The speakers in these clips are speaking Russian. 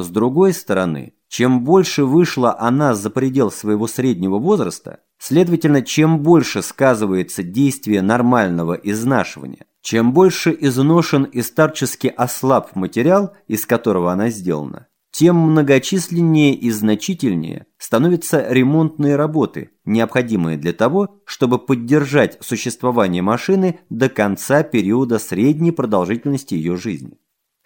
С другой стороны, чем больше вышла она за предел своего среднего возраста, следовательно, чем больше сказывается действие нормального изнашивания, чем больше изношен и старчески ослаб материал, из которого она сделана, тем многочисленнее и значительнее становятся ремонтные работы, необходимые для того, чтобы поддержать существование машины до конца периода средней продолжительности ее жизни.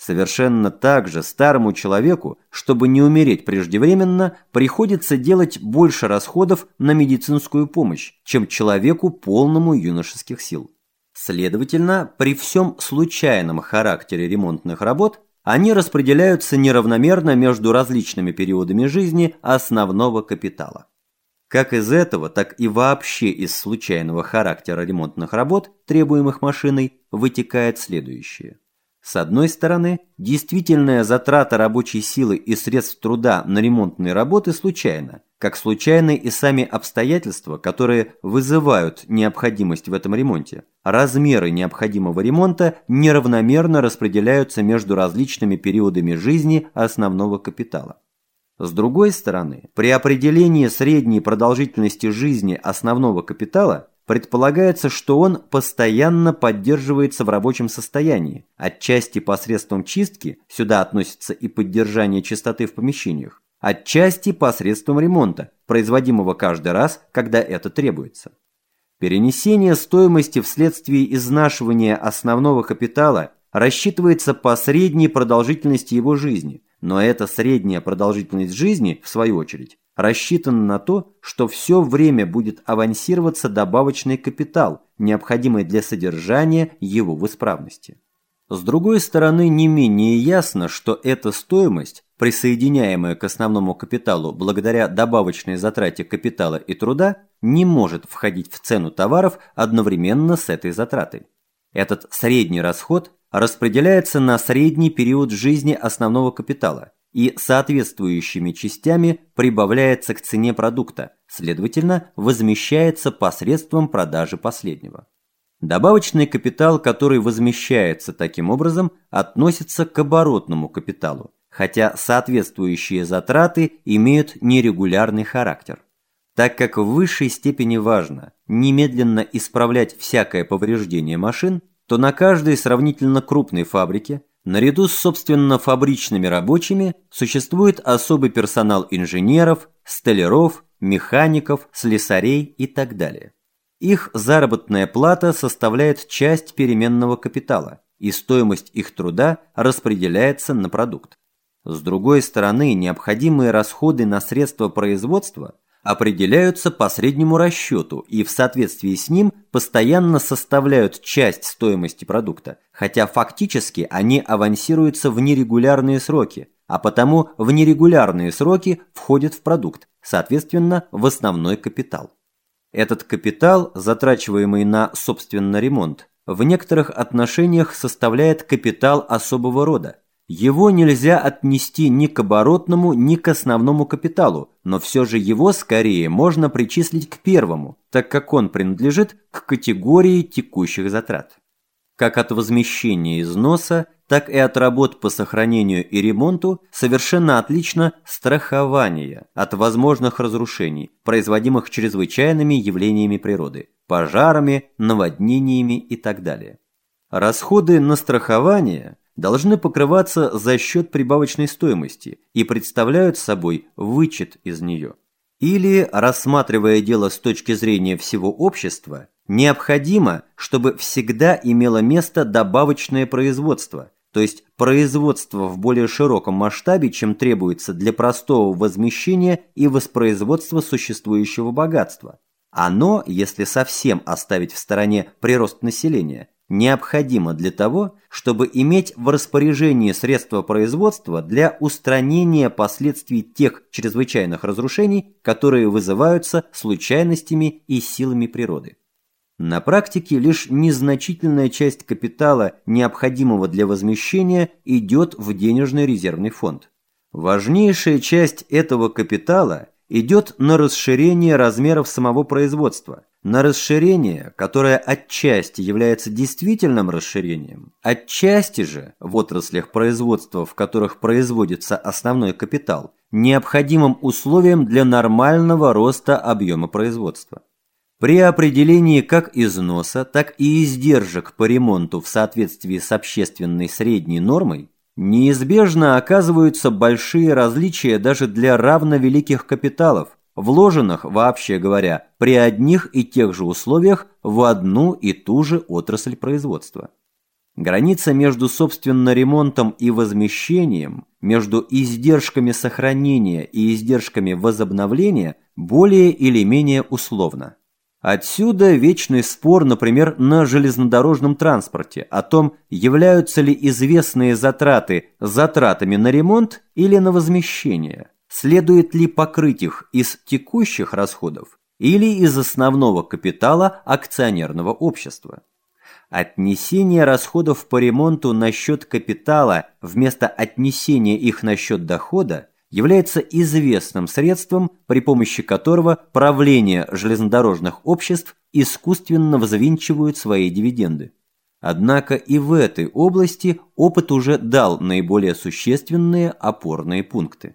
Совершенно так же старому человеку, чтобы не умереть преждевременно, приходится делать больше расходов на медицинскую помощь, чем человеку полному юношеских сил. Следовательно, при всем случайном характере ремонтных работ они распределяются неравномерно между различными периодами жизни основного капитала. Как из этого, так и вообще из случайного характера ремонтных работ, требуемых машиной, вытекает следующее. С одной стороны, действительная затрата рабочей силы и средств труда на ремонтные работы случайна, как случайны и сами обстоятельства, которые вызывают необходимость в этом ремонте. Размеры необходимого ремонта неравномерно распределяются между различными периодами жизни основного капитала. С другой стороны, при определении средней продолжительности жизни основного капитала Предполагается, что он постоянно поддерживается в рабочем состоянии, отчасти посредством чистки, сюда относится и поддержание чистоты в помещениях, отчасти посредством ремонта, производимого каждый раз, когда это требуется. Перенесение стоимости вследствие изнашивания основного капитала рассчитывается по средней продолжительности его жизни, но эта средняя продолжительность жизни, в свою очередь, рассчитана на то, что все время будет авансироваться добавочный капитал, необходимый для содержания его в исправности. С другой стороны, не менее ясно, что эта стоимость, присоединяемая к основному капиталу благодаря добавочной затрате капитала и труда, не может входить в цену товаров одновременно с этой затратой. Этот средний расход распределяется на средний период жизни основного капитала, и соответствующими частями прибавляется к цене продукта, следовательно, возмещается посредством продажи последнего. Добавочный капитал, который возмещается таким образом, относится к оборотному капиталу, хотя соответствующие затраты имеют нерегулярный характер. Так как в высшей степени важно немедленно исправлять всякое повреждение машин, то на каждой сравнительно крупной фабрике Наряду с, собственно, фабричными рабочими существует особый персонал инженеров, столяров, механиков, слесарей и так далее. Их заработная плата составляет часть переменного капитала, и стоимость их труда распределяется на продукт. С другой стороны, необходимые расходы на средства производства определяются по среднему расчету и в соответствии с ним постоянно составляют часть стоимости продукта, хотя фактически они авансируются в нерегулярные сроки, а потому в нерегулярные сроки входят в продукт, соответственно, в основной капитал. Этот капитал, затрачиваемый на, собственно, ремонт, в некоторых отношениях составляет капитал особого рода, его нельзя отнести ни к оборотному, ни к основному капиталу, но все же его скорее можно причислить к первому, так как он принадлежит к категории текущих затрат. Как от возмещения износа, так и от работ по сохранению и ремонту совершенно отлично страхование от возможных разрушений, производимых чрезвычайными явлениями природы, пожарами, наводнениями и так далее. Расходы на страхование – должны покрываться за счет прибавочной стоимости и представляют собой вычет из нее. Или, рассматривая дело с точки зрения всего общества, необходимо, чтобы всегда имело место добавочное производство, то есть производство в более широком масштабе, чем требуется для простого возмещения и воспроизводства существующего богатства. Оно, если совсем оставить в стороне прирост населения, необходимо для того, чтобы иметь в распоряжении средства производства для устранения последствий тех чрезвычайных разрушений, которые вызываются случайностями и силами природы. На практике лишь незначительная часть капитала, необходимого для возмещения, идет в денежный резервный фонд. Важнейшая часть этого капитала идет на расширение размеров самого производства, на расширение, которое отчасти является действительным расширением, отчасти же в отраслях производства, в которых производится основной капитал, необходимым условием для нормального роста объема производства. При определении как износа, так и издержек по ремонту в соответствии с общественной средней нормой неизбежно оказываются большие различия даже для равновеликих капиталов, вложенных, вообще говоря, при одних и тех же условиях в одну и ту же отрасль производства. Граница между собственно ремонтом и возмещением, между издержками сохранения и издержками возобновления более или менее условна. Отсюда вечный спор, например, на железнодорожном транспорте о том, являются ли известные затраты затратами на ремонт или на возмещение, следует ли покрыть их из текущих расходов или из основного капитала акционерного общества. Отнесение расходов по ремонту на счет капитала вместо отнесения их на счет дохода является известным средством, при помощи которого правление железнодорожных обществ искусственно взвинчивают свои дивиденды. Однако и в этой области опыт уже дал наиболее существенные опорные пункты.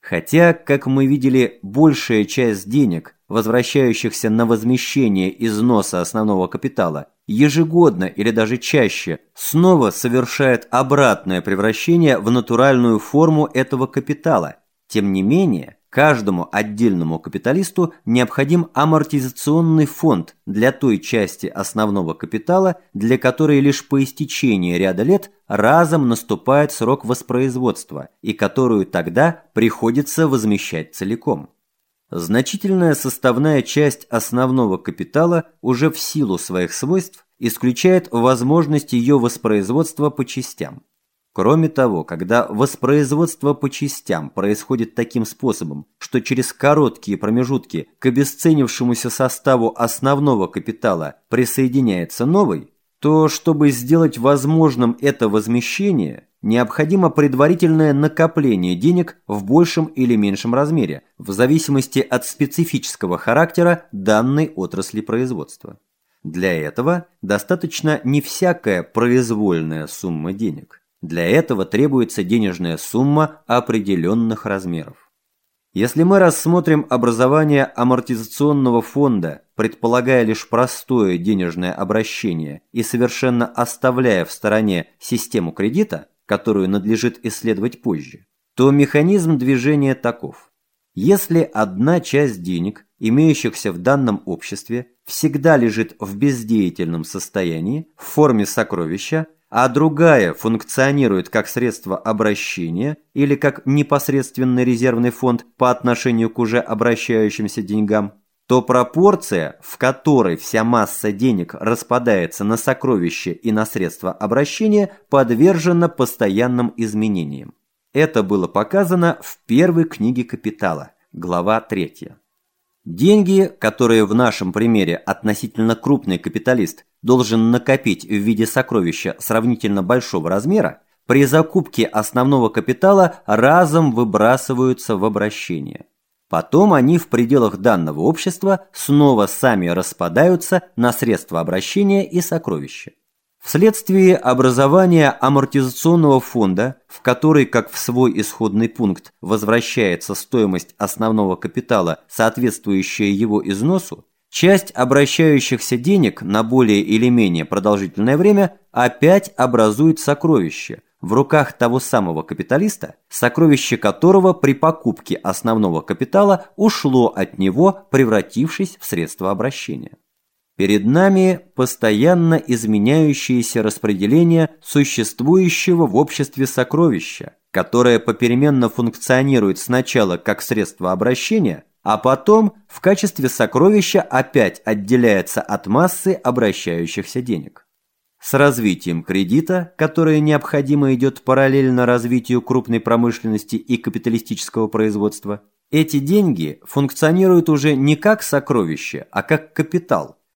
Хотя, как мы видели, большая часть денег, возвращающихся на возмещение износа основного капитала, ежегодно или даже чаще снова совершает обратное превращение в натуральную форму этого капитала. Тем не менее, каждому отдельному капиталисту необходим амортизационный фонд для той части основного капитала, для которой лишь по истечении ряда лет разом наступает срок воспроизводства и которую тогда приходится возмещать целиком. Значительная составная часть основного капитала уже в силу своих свойств исключает возможность ее воспроизводства по частям. Кроме того, когда воспроизводство по частям происходит таким способом, что через короткие промежутки к обесценившемуся составу основного капитала присоединяется новый, то чтобы сделать возможным это возмещение, необходимо предварительное накопление денег в большем или меньшем размере, в зависимости от специфического характера данной отрасли производства. Для этого достаточно не всякая произвольная сумма денег. Для этого требуется денежная сумма определенных размеров. Если мы рассмотрим образование амортизационного фонда, предполагая лишь простое денежное обращение и совершенно оставляя в стороне систему кредита, которую надлежит исследовать позже, то механизм движения таков. Если одна часть денег, имеющихся в данном обществе, всегда лежит в бездеятельном состоянии в форме сокровища, а другая функционирует как средство обращения или как непосредственный резервный фонд по отношению к уже обращающимся деньгам, то пропорция, в которой вся масса денег распадается на сокровища и на средства обращения, подвержена постоянным изменениям. Это было показано в первой книге «Капитала», глава 3. Деньги, которые в нашем примере относительно крупный капиталист должен накопить в виде сокровища сравнительно большого размера, при закупке основного капитала разом выбрасываются в обращение. Потом они в пределах данного общества снова сами распадаются на средства обращения и сокровища. Вследствие образования амортизационного фонда, в который, как в свой исходный пункт, возвращается стоимость основного капитала, соответствующая его износу, часть обращающихся денег на более или менее продолжительное время опять образует сокровище в руках того самого капиталиста, сокровище которого при покупке основного капитала ушло от него, превратившись в средство обращения. Перед нами постоянно изменяющееся распределение существующего в обществе сокровища, которое попеременно функционирует сначала как средство обращения, а потом в качестве сокровища опять отделяется от массы обращающихся денег. С развитием кредита, которое необходимо идет параллельно развитию крупной промышленности и капиталистического производства, эти деньги функционируют уже не как сокровище, а как капитал –